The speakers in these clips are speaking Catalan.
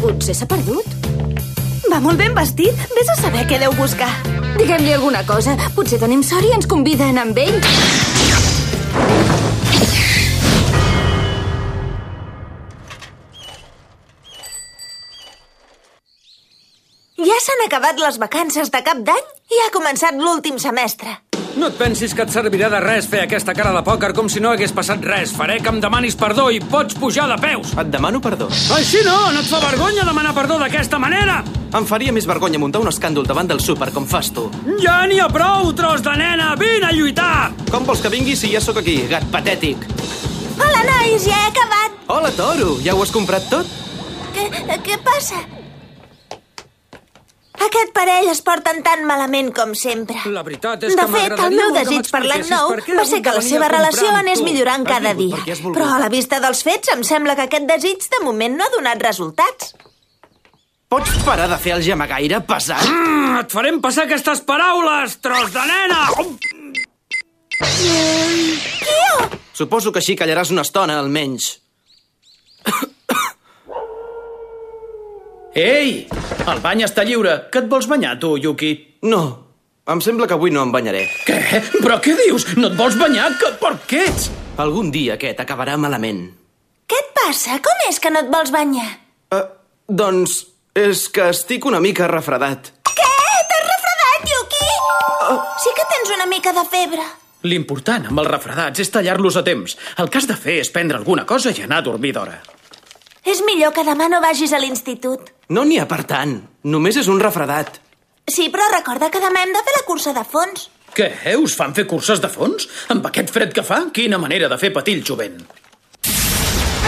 Potser s'ha perdut. Va molt ben vestit. Vés a saber què deu buscar. Diguem-li alguna cosa. Potser tenim sort i ens anar amb ell. Ja s'han acabat les vacances de cap d'any i ha començat l'últim semestre. No et pensis que et servirà de res fer aquesta cara de pòquer com si no hagués passat res. Faré que em demanis perdó i pots pujar de peus. Et demano perdó. Així no, no et fa vergonya demanar perdó d'aquesta manera. Em faria més vergonya muntar un escàndol davant del súper com fas tu. Ja n'hi ha prou, tros de nena! Vine a lluitar! Com vols que vingui si ja sóc aquí, gat patètic? Hola, nois, ja he acabat. Hola, toro! Ja ho has comprat tot? Què, què passa? Aquest parell es porten tan malament com sempre. La veritat és De que fet, el m'agradaria meu molt que desig per l'any nou va ser que la seva relació anés tu. millorant Has cada dia. Però a la vista dels fets em sembla que aquest desig de moment no ha donat resultats. Pots parar de fer el gemagaire, pesat? Mm, et farem passar aquestes paraules, tros de nena! Suposo que així callaràs una estona, almenys. Ei! El bany està lliure. Que et vols banyar, tu, Yuki? No, em sembla que avui no em banyaré. Què? Però què dius? No et vols banyar? Que porc que ets? Algun dia aquest acabarà malament. Què et passa? Com és que no et vols banyar? Uh, doncs és que estic una mica refredat. Què? T'has refredat, Yuki? Sí que tens una mica de febre. L'important amb els refredats és tallar-los a temps. El que has de fer és prendre alguna cosa i anar a dormir d'hora. És millor que demà no vagis a l'institut. No n'hi ha per tant. Només és un refredat. Sí, però recorda que demà hem de fer la cursa de fons. Què? Us fan fer curses de fons? Amb aquest fred que fa? Quina manera de fer patir el jovent.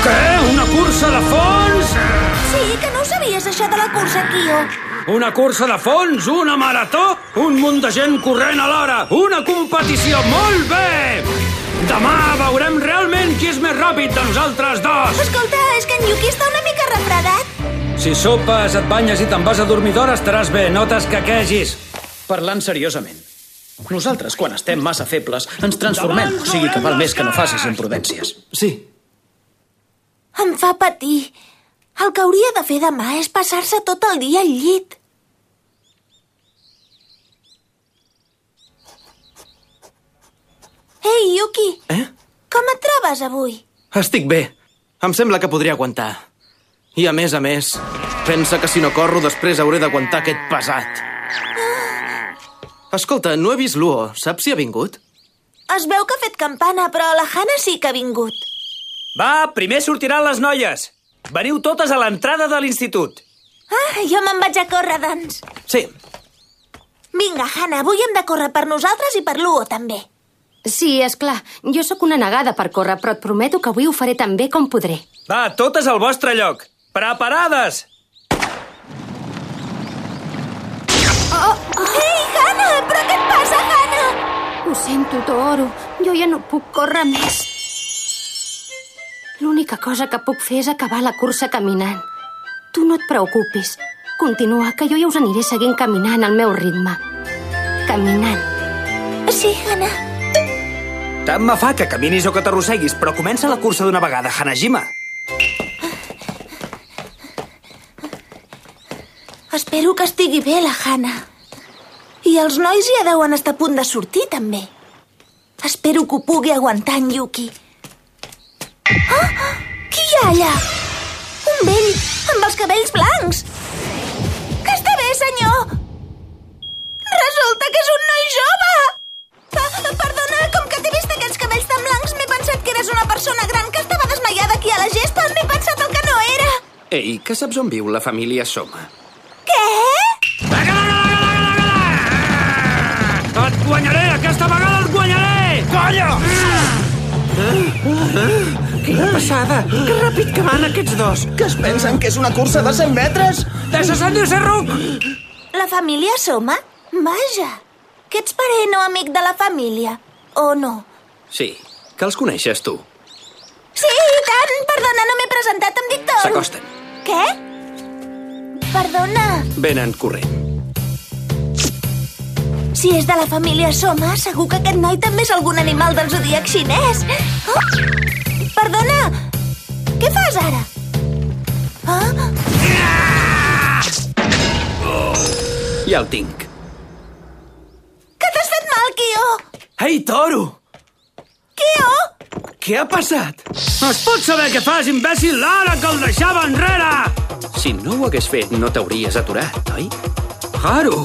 Què? Una cursa de fons? Sí, que no ho sabies, això de la cursa, Kio. Una cursa de fons? Una marató? Un munt de gent corrent alhora? Una competició? Molt bé! Demà veurem realment qui és més ràpid de nosaltres dos! Escolta, és que en Yuki està una mica refredat. Si sopes, et banyes i te'n vas a dormir d'hora, estaràs bé, no t'escaquegis. Parlant seriosament. Nosaltres, quan estem massa febles, ens transformem, o sigui que val més que no facis imprudències. Sí, Em fa patir. El que hauria de fer demà és passar-se tot el dia al llit. Ei, Yuki, eh? com et trobes avui? Estic bé. Em sembla que podria aguantar. I a més a més, pensa que si no corro després hauré d'aguantar aquest pesat. Escolta, no he vist l'Uo. Saps si ha vingut? Es veu que ha fet campana, però la Hannah sí que ha vingut. Va, primer sortiran les noies. Veniu totes a l'entrada de l'institut. Ah, jo me'n vaig a córrer, doncs. Sí. Vinga, Hannah, avui hem de córrer per nosaltres i per l'Uo, també. Sí, és clar. Jo sóc una negada per córrer, però et prometo que avui ho faré tan bé com podré. Va, totes al vostre lloc. Preparades! Ei, Hannah, però què et passa, Hannah? Ho sento, Toro. Jo ja no puc córrer més. L'única cosa que puc fer és acabar la cursa caminant. Tu no et preocupis. Continua, que jo ja us aniré seguint caminant al meu ritme. Caminant. Sí, Hannah. Tant me fa que caminis o que t'arrosseguis, però comença la cursa d'una vegada, Hanajima. Espero que estigui bé, la Hannah. I els nois ja deuen estar a punt de sortir, també. Espero que ho pugui aguantar en Yuki. Ah! Qui hi ha allà? Un vell amb els cabells blancs. Que està bé, senyor? Resulta que és un noi jove! Ah, perdona, com que t'he vist aquests cabells tan blancs, m'he pensat que eres una persona gran que estava desmaiada aquí a la gespa. M'he pensat el que no era. Ei, que saps on viu la família Soma? Què? Et guanyaré! Aquesta vegada et guanyaré! Colla! Quina passada! Que ràpid que van aquests dos! Que es pensen que és una cursa de 100 metres? Deixa sentir-se, Ruc! La família Soma? Vaja, que ets parent o amic de la família, o no? Sí, que els coneixes tu. Sí, i tant! Perdona, no m'he presentat, em dic Toro. S'acosten. Què? Perdona. Venen corrent. Si és de la família Soma, segur que aquest noi també és algun animal del zodíac xinès. Oh! Perdona! Què fas ara? Ah? Ja el tinc. Que t'has fet mal, Kio? Ei, toro! Kio? Què ha passat? Es pot saber què fas, imbècil, ara que el deixava enrere! Si no ho hagués fet, no t'hauries aturat, oi? Haru!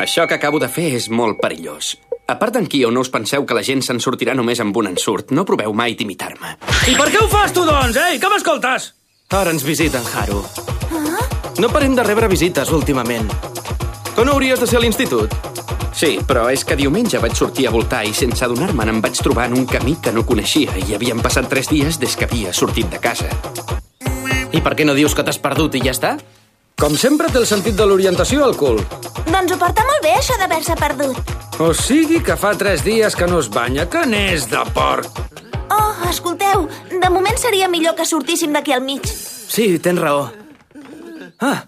Això que acabo de fer és molt perillós. A part d'en Kio, no us penseu que la gent se'n sortirà només amb un ensurt. No proveu mai d'imitar-me. I per què ho fas tu, doncs? Ei, que m'escoltes? Ara ens visiten, Haru. No parem de rebre visites últimament. Que no hauries de ser a l'institut? Sí, però és que diumenge vaig sortir a voltar i sense adonar-me'n em vaig trobar en un camí que no coneixia i havien passat tres dies des que havia sortit de casa. I per què no dius que t'has perdut i ja està? Com sempre té el sentit de l'orientació al cul. Doncs ho porta molt bé, això d'haver-se perdut. O sigui que fa tres dies que no es banya, que n'és de porc. Oh, escolteu, de moment seria millor que sortíssim d'aquí al mig. Sí, tens raó. Ah,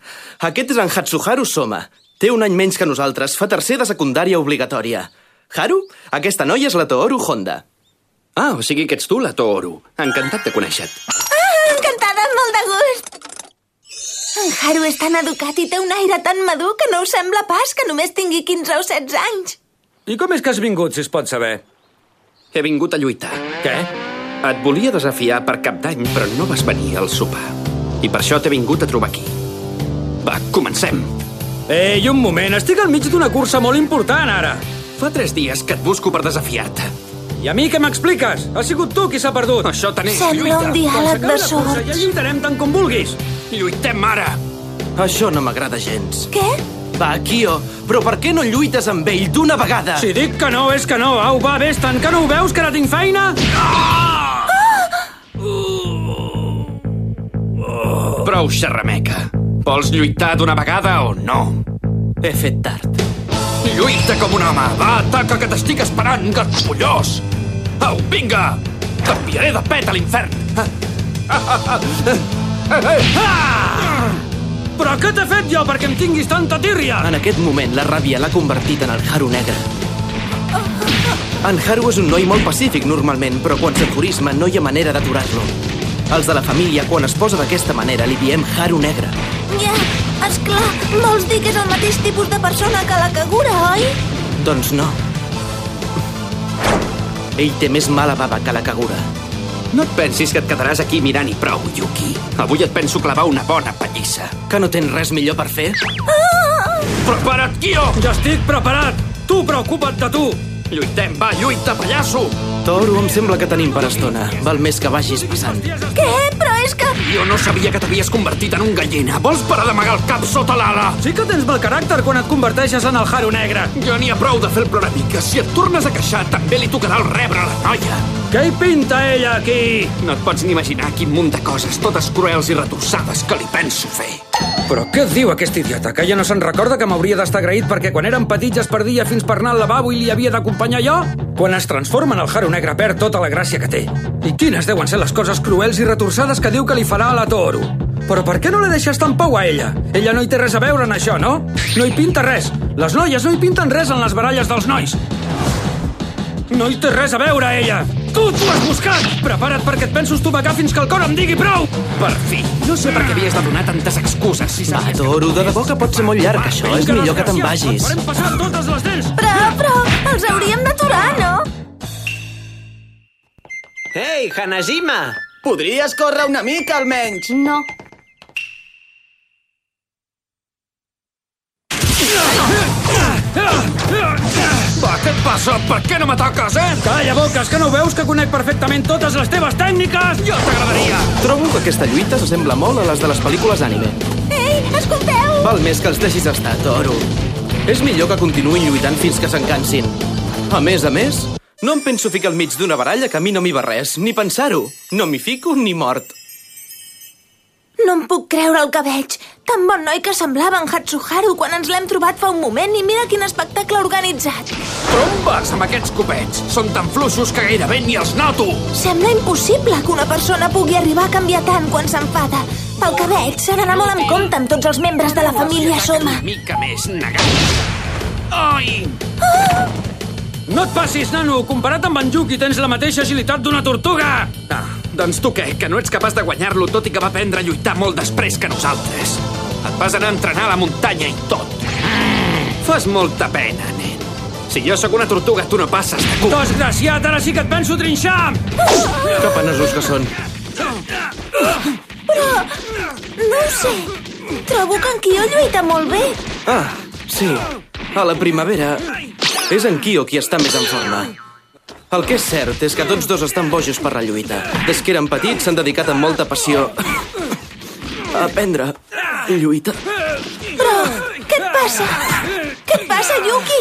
aquest és en Hatsuharu Soma. Té un any menys que nosaltres, fa tercer de secundària obligatòria. Haru, aquesta noia és la Tohoru Honda. Ah, o sigui que ets tu, la Tohoru. Encantat de conèixer-te. Ah, encantada, amb molt de gust. En Haru és tan educat i té un aire tan madur que no us sembla pas que només tingui 15 o 16 anys. I com és que has vingut, si es pot saber? He vingut a lluitar. Què? Et volia desafiar per cap d'any, però no vas venir al sopar. I per això t'he vingut a trobar aquí. Va, comencem. Ei, un moment, estic al mig d'una cursa molt important, ara. Fa tres dies que et busco per desafiar-te. I a mi què m'expliques? Ha sigut tu qui s'ha perdut. Això te n'és, Sembla lluita. un diàleg de cursa ja lluitarem tant com vulguis. Lluitem ara. Això no m'agrada gens. Què? Va, Kyo, però per què no lluites amb ell d'una vegada? Si dic que no, és que no. Au, va, vés tant que no ho veus, que ara tinc feina? Prou xerrameca. Vols lluitar d'una vegada o no? He fet tard. Lluita com un home. Va, ataca, que t'estic esperant, gatpollós. Au, vinga! T'enviaré de pet a l'infern. Però què t'he fet jo perquè em tinguis tanta tírria? En aquest moment, la ràbia l'ha convertit en el Haru negre. En Haru és un noi molt pacífic normalment, però quan s'enfurisma no hi ha manera d'aturar-lo. Els de la família, quan es posa d'aquesta manera, li diem Haru negre. Ja, esclar, vols dir que és el mateix tipus de persona que la Kagura, oi? Doncs no. Ell té més mala bava que la Kagura. No et pensis que et quedaràs aquí mirant i prou, Yuki. Avui et penso clavar una bona pallissa. Que no tens res millor per fer? Prepara't, Kyo! Ja estic preparat. Tu preocupa't de tu. Lluitem, va, lluita, pallasso! Toro, em sembla que tenim per estona. Val més que vagis passant. Què? Però és que... Jo no sabia que t'havies convertit en un gallina. Vols parar d'amagar el cap sota l'ala? Sí que tens mal caràcter quan et converteixes en el Haru negre. Jo n'hi ha prou de fer el ploramica. Si et tornes a queixar, també li tocarà el rebre a la noia. Què hi pinta ella aquí? No et pots ni imaginar quin munt de coses, totes cruels i retorçades, que li penso fer. Però què diu aquest idiota? Que ja no se'n recorda que m'hauria d'estar agraït perquè quan érem petits es perdia fins per anar al lavabo i li havia d'acompanyar jo? Quan es transforma en el Haru negre perd tota la gràcia que té. I quines deuen ser les coses cruels i retorçades que diu que li farà a la Toru? Però per què no la deixes tan pau a ella? Ella no hi té res a veure en això, no? No hi pinta res. Les noies no hi pinten res en les baralles dels nois. No hi té res a veure, ella! Tu t'ho has buscat! Prepara't perquè et penso estomacar fins que el cor em digui prou! Per fi! No sé per què havies de donar tantes excuses. Si Va, Toro, de debò que pot ser molt llarg, això. És millor que te'n vagis. Et farem passar totes les dents! Però, però, els hauríem d'aturar, no? Ei, Hanajima! Podries córrer una mica, almenys. No. Va, què et passa? Per què no m'ataques, eh? Calla boques, que no veus que conec perfectament totes les teves tècniques? Jo t'agradaria! Trobo que aquesta lluita s'assembla molt a les de les pel·lícules anime. Ei, escolteu! Val més que els deixis estar, Toro. És millor que continuïn lluitant fins que se'n cansin. A més a més, no em penso ficar al mig d'una baralla que a mi no m'hi va res, ni pensar-ho. No m'hi fico ni mort. No em puc creure el que veig. Tan bon noi que semblava en Hatsuharu quan ens l'hem trobat fa un moment i mira quin espectacle organitzat. Vas amb aquests copets? Són tan fluixos que gairebé ni els noto! Sembla impossible que una persona pugui arribar a canviar tant quan s'enfada. Pel que veig, s'ha d'anar molt en compte amb tots els membres de la família Soma. Una mica més negat. Ai! No et passis, nano! Comparat amb en Yuki tens la mateixa agilitat d'una tortuga! Ah, Doncs tu què? Que no ets capaç de guanyar-lo tot i que va aprendre a lluitar molt després que nosaltres. Et vas anar a entrenar a la muntanya i tot. Fas molta pena, nen. Si jo sóc una tortuga, tu no passes de cul. Desgraciat, ara sí que et penso trinxar! Que penesos que són. No ho sé. Trobo que en Kyo lluita molt bé. Ah, sí. A la primavera és en Kyo qui està més en forma. El que és cert és que tots dos estan bojos per la lluita. Des que eren petits s'han dedicat amb molta passió a aprendre lluita. Però, què et passa? Què et passa, Yuki?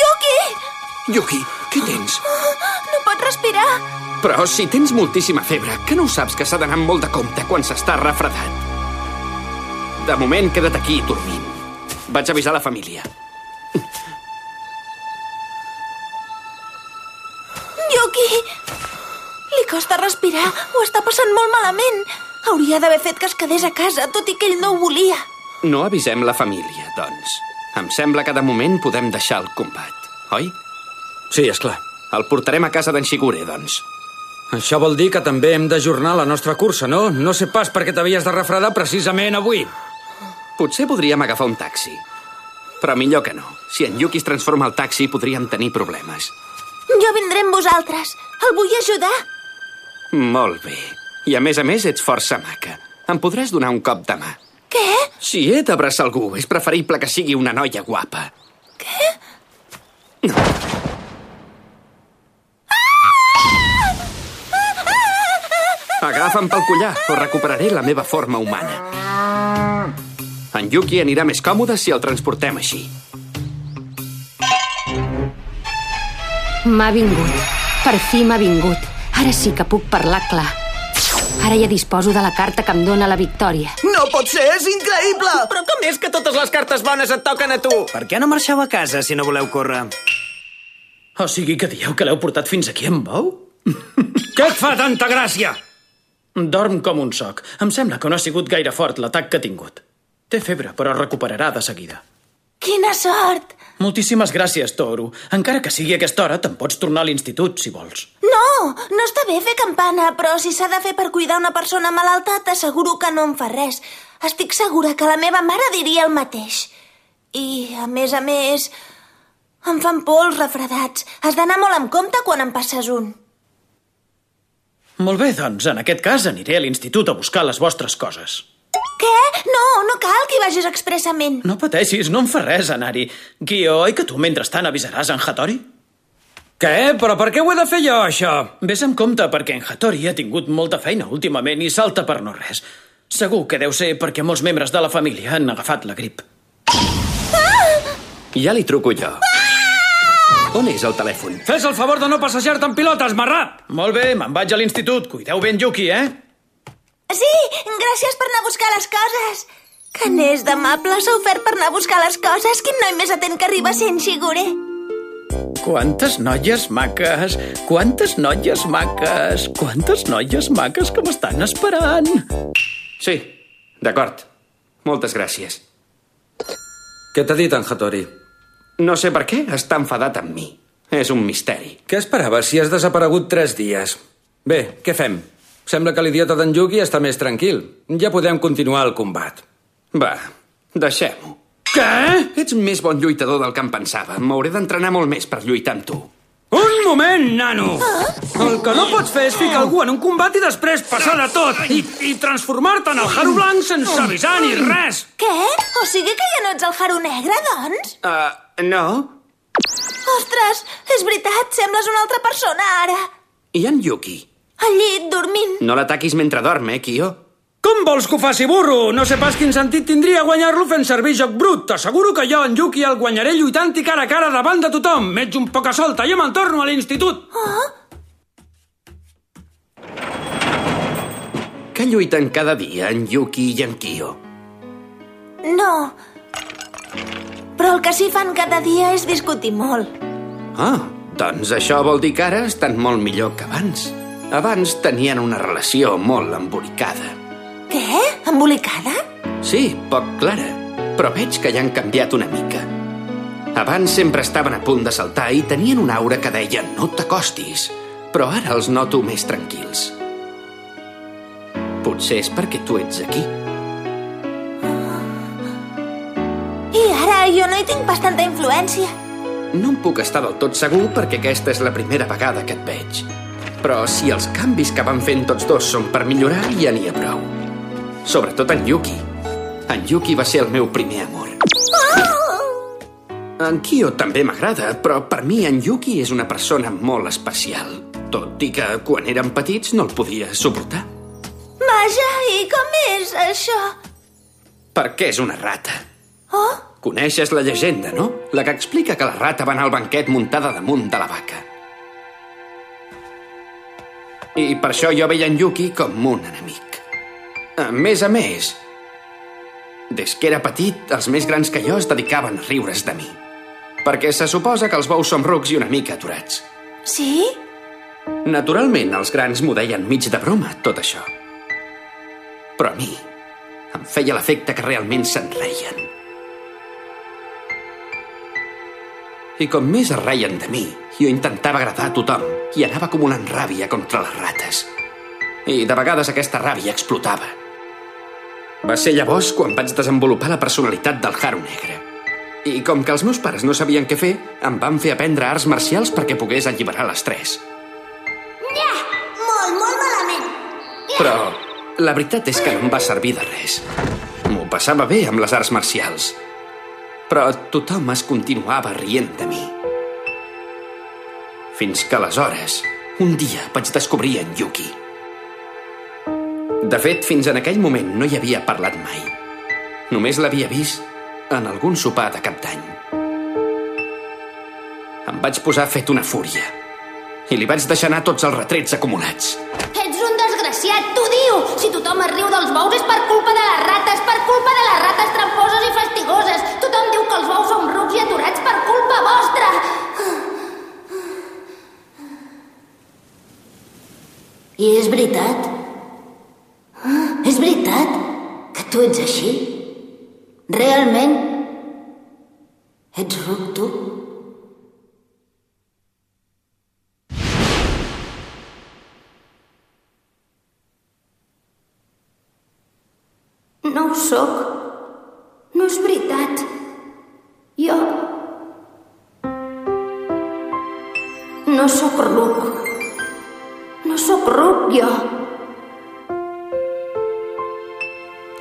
Yuki! Yuki, què tens? No pot respirar. Però si tens moltíssima febre, que no ho saps que s'ha d'anar amb molt de compte quan s'està refredat? De moment, queda't aquí dormint. Vaig avisar la família. Yuki! Li costa respirar. Ho està passant molt malament. Hauria d'haver fet que es quedés a casa, tot i que ell no ho volia. No avisem la família, doncs. Em sembla que de moment podem deixar el combat, oi? Sí, és clar. El portarem a casa d'en Shigure, doncs. Això vol dir que també hem d'ajornar la nostra cursa, no? No sé pas per què t'havies de refredar precisament avui. Potser podríem agafar un taxi. Però millor que no. Si en Yuki es transforma al taxi, podríem tenir problemes. Jo vindré amb vosaltres. El vull ajudar. Molt bé. I a més a més ets força maca. Em podràs donar un cop de mà. Què? Si he d'abraçar algú, és preferible que sigui una noia guapa. Què? Agafa'm pel collar o recuperaré la meva forma humana. En Yuki anirà més còmode si el transportem així. M'ha vingut. Per fi m'ha vingut. Ara sí que puc parlar clar. Ara ja disposo de la carta que em dóna la victòria. No pot ser, és increïble! Però com és que totes les cartes bones et toquen a tu? Per què no marxeu a casa si no voleu córrer? O sigui que dieu que l'heu portat fins aquí amb bou? Què et fa tanta gràcia? Dorm com un soc. Em sembla que no ha sigut gaire fort l'atac que ha tingut. Té febre, però es recuperarà de seguida. Quina sort! Moltíssimes gràcies, Toro. Encara que sigui a aquesta hora, te'n pots tornar a l'institut, si vols. No, no està bé fer campana, però si s'ha de fer per cuidar una persona malalta, t'asseguro que no em fa res. Estic segura que la meva mare diria el mateix. I, a més a més, em fan por els refredats. Has d'anar molt amb compte quan en passes un. Molt bé, doncs, en aquest cas aniré a l'institut a buscar les vostres coses. Què? No, no cal que hi vagis expressament. No pateixis, no em fa res anar-hi. Guió, oi que tu mentrestant avisaràs en Hattori? Què? Però per què ho he de fer jo, això? Ves amb compte perquè en Hattori ha tingut molta feina últimament i salta per no res. Segur que deu ser perquè molts membres de la família han agafat la grip. Ja li truco jo. On és el telèfon? Fes el favor de no passejar-te en pilotes, marrà! Molt bé, me'n vaig a l'institut. Cuideu ben Yuki, eh? Sí, gràcies per anar a buscar les coses. Que n'és d'amable, s'ha ofert per anar a buscar les coses. Quin noi més atent que arriba sent Shigure. Quantes noies maques, quantes noies maques, quantes noies maques que m'estan esperant. Sí, d'acord. Moltes gràcies. Què t'ha dit en Hattori? No sé per què està enfadat amb mi. És un misteri. Què esperaves si has desaparegut tres dies? Bé, què fem? Sembla que l'idiota d'en Yuki està més tranquil. Ja podem continuar el combat. Va, deixem-ho. Què? Ets més bon lluitador del que em pensava. M'hauré d'entrenar molt més per lluitar amb tu. Un moment, nano! El que no pots fer és ficar algú en un combat i després passar de tot i, i transformar-te en el Haru Blanc sense avisar ni res. Què? O sigui que ja no ets el Haru Negre, doncs? Uh, no? Ostres, és veritat, sembles una altra persona ara. I en Yuki? Al llit, dormint. No l'ataquis mentre dorm, eh, Kyo? Com vols que ho faci, burro? No sé pas quin sentit tindria guanyar-lo fent servir joc brut. T'asseguro que jo, en Yuki, el guanyaré lluitant-hi cara a cara davant de tothom. M'ets un poca solta, jo me'n torno a l'institut. Que lluiten cada dia en Yuki i en Kyo? No. Però el que sí fan cada dia és discutir molt. Ah, doncs això vol dir que ara estan molt millor que abans. Abans tenien una relació molt embolicada. Què? Embolicada? Sí, poc clara, però veig que ja han canviat una mica. Abans sempre estaven a punt de saltar i tenien una aura que deia no t'acostis. però ara els noto més tranquils. Potser és perquè tu ets aquí. I ara jo no hi tinc bastanta influència. No em puc estar del tot segur perquè aquesta és la primera vegada que et veig. Però si els canvis que van fent tots dos són per millorar, ja n'hi ha prou. Sobretot en Yuki. En Yuki va ser el meu primer amor. En Kyo també m'agrada, però per mi en Yuki és una persona molt especial. Tot i que quan érem petits no el podia suportar. Vaja, i com és això? Perquè és una rata. Oh, Coneixes la llegenda, no? La que explica que la rata va anar al banquet muntada damunt de la vaca. I per això jo veia en Yuki com un enemic. A més a més, des que era petit, els més grans que jo es dedicaven a riure's de mi. Perquè se suposa que els bous som rucs i una mica aturats. sí? Naturalment, els grans m'ho deien mig de broma, tot això. Però a mi em feia l'efecte que realment se'n reien. I com més es reien de mi, jo intentava agradar a tothom i anava acumulant ràbia contra les rates. I de vegades aquesta ràbia explotava. Va ser llavors quan vaig desenvolupar la personalitat del Haru Negre. I com que els meus pares no sabien què fer, em van fer aprendre arts marcials perquè pogués alliberar l'estrès. Molt, molt malament. Però la veritat és que no em va servir de res. M'ho passava bé amb les arts marcials. Però tothom es continuava rient de mi. Fins que aleshores, un dia vaig descobrir en Yuki. De fet, fins en aquell moment no hi havia parlat mai. Només l'havia vist en algun sopar de cap d'any. Em vaig posar fet una fúria i li vaig deixar anar tots els retrets acumulats. Diu! Si tothom es riu dels bous és per culpa de les rates, per culpa de les rates tramposes i fastigoses. Tothom diu que els bous som rucs i aturats per culpa vostra. I és veritat? Ah, és veritat que tu ets així? Realment? Ets ruc, tu? No ho sóc. No és veritat. Jo... No sóc ruc. No sóc ruc, jo.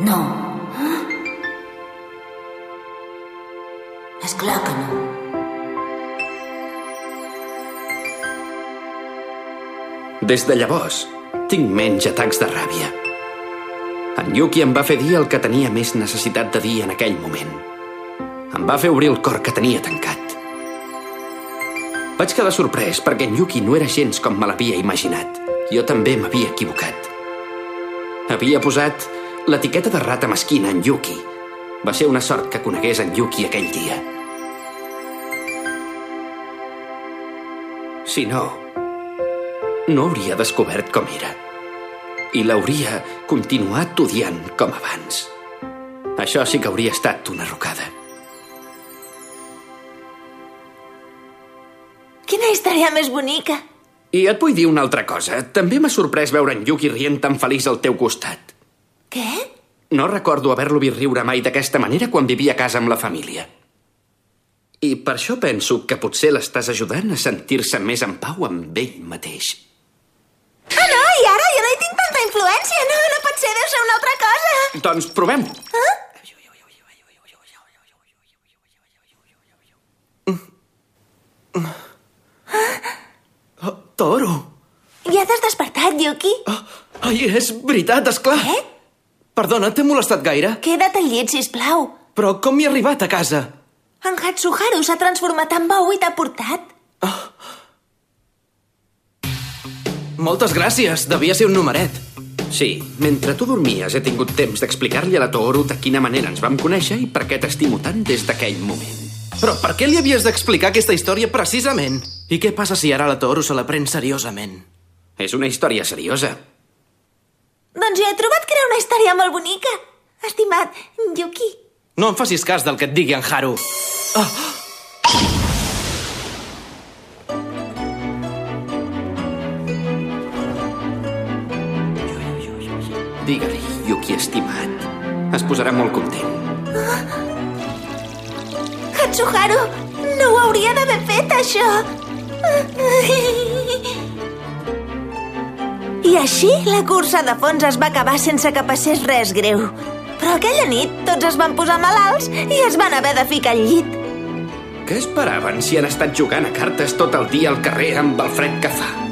No. És clar que no. Des de llavors, tinc menys atacs de ràbia. En Yuki em va fer dir el que tenia més necessitat de dir en aquell moment. Em va fer obrir el cor que tenia tancat. Vaig quedar sorprès perquè en Yuki no era gens com me l'havia imaginat. Jo també m'havia equivocat. Havia posat l'etiqueta de rata mesquina en Yuki. Va ser una sort que conegués en Yuki aquell dia. Si no, no hauria descobert com era. I l'hauria continuat odiant com abans. Això sí que hauria estat una rocada. Quina història més bonica. I et vull dir una altra cosa. També m'ha sorprès veure en Yuki rient tan feliç al teu costat. Què? No recordo haver-lo vist riure mai d'aquesta manera quan vivia a casa amb la família. I per això penso que potser l'estàs ajudant a sentir-se més en pau amb ell mateix. Ah, no, i ara jo no hi tinc tanta influència. No, no pot ser, deu ser una altra cosa. Doncs provem-ho. Oh, toro! Ja t'has despertat, Yuki? Oh, ai, és veritat, és clar. Què? Perdona, t'he molestat gaire? Queda't al llit, sisplau. Però com hi he arribat a casa? En Hatsuharu s'ha transformat en bou i t'ha portat. Moltes gràcies, devia ser un numeret. Sí, mentre tu dormies he tingut temps d'explicar-li a la Toru de quina manera ens vam conèixer i per què t'estimo tant des d'aquell moment. Però per què li havies d'explicar aquesta història precisament? I què passa si ara la Toru se la pren seriosament? És una història seriosa. Doncs jo he trobat que era una història molt bonica. Estimat Yuki. No em facis cas del que et digui en Haru. Yuki, estimat. Es posarà molt content. Hatsuharu, no ho hauria d'haver fet, això. I així la cursa de fons es va acabar sense que passés res greu. Però aquella nit tots es van posar malalts i es van haver de ficar al llit. Què esperaven si han estat jugant a cartes tot el dia al carrer amb el fred que fa?